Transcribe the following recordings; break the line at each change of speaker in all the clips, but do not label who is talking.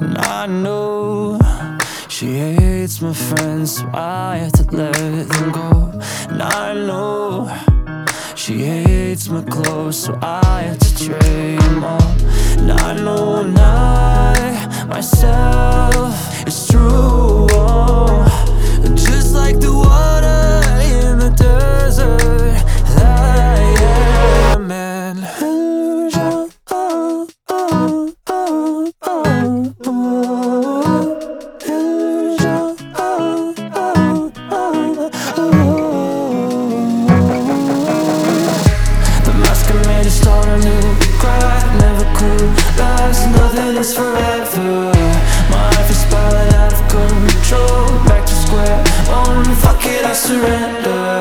And I know she hates my friends, so I had to let them go. And I know she hates my clothes, so I had to trade them all. And I know not myself, it's mask I made is starting to crack, never could last. Nothing is forever. My life is spiraling out of control. Back to square one. Fuck it, I surrender.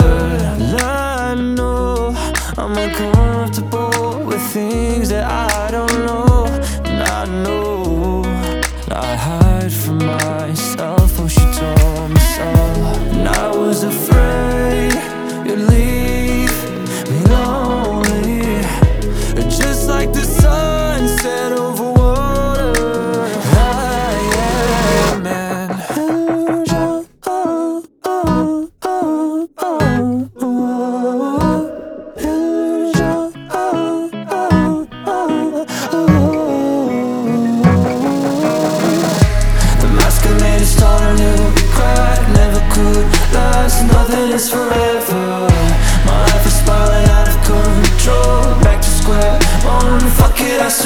I know I'm uncomfortable with things that I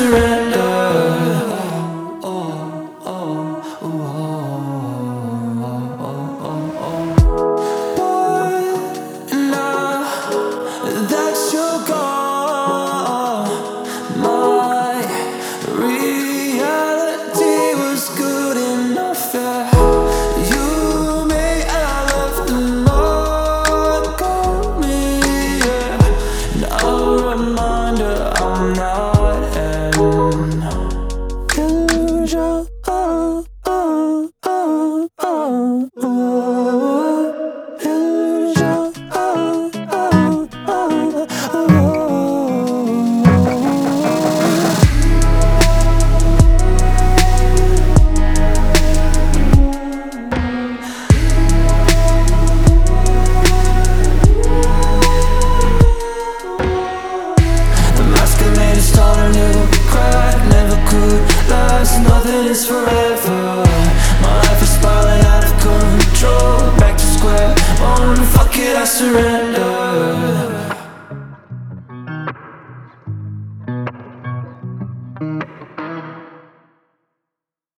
surrender. angel. is forever. My life is spiraling out of control. Back to square one, fuck it, I surrender.